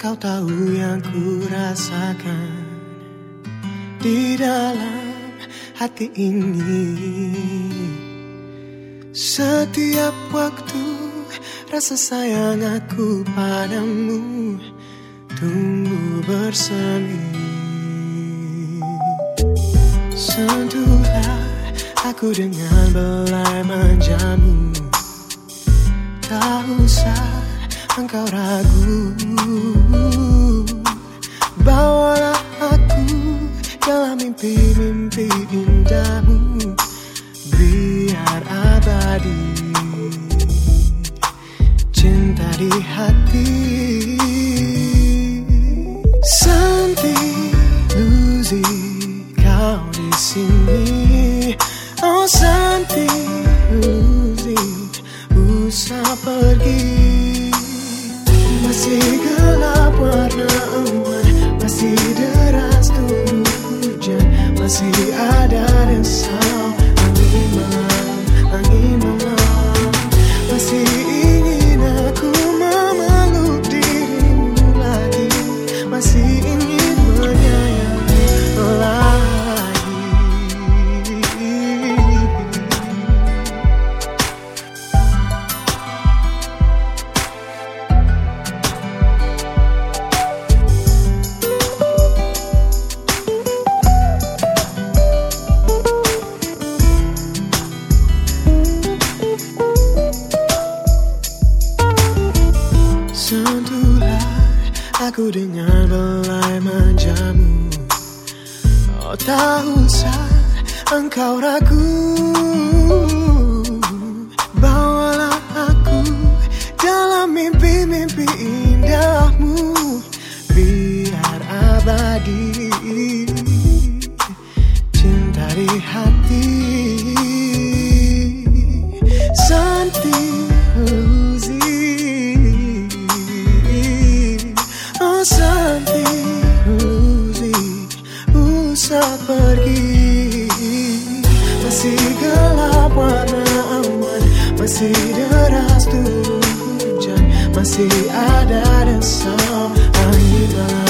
Engkau tahu yang ku rasakan Di dalam hati ini. Setiap waktu rasa sayang aku padamu Tunggu bersemi. Sentuhlah aku dengan belai manjamu. Tak usah engkau ragu dalam mimpi-mimpi indahmu Biar abadi. Cinta di hati Santi Luzi kau di sini. Oh Santi Luzi usah pergi Sentuhlah aku dengan belai manjamu Oh tak usah engkau ragu. Bawalah aku dalam mimpi-mimpi indahmu. Biar abadi. Cinta di hati. Santi Masih gelap warna awan Masih deras turun hujan Masih ada desau Angin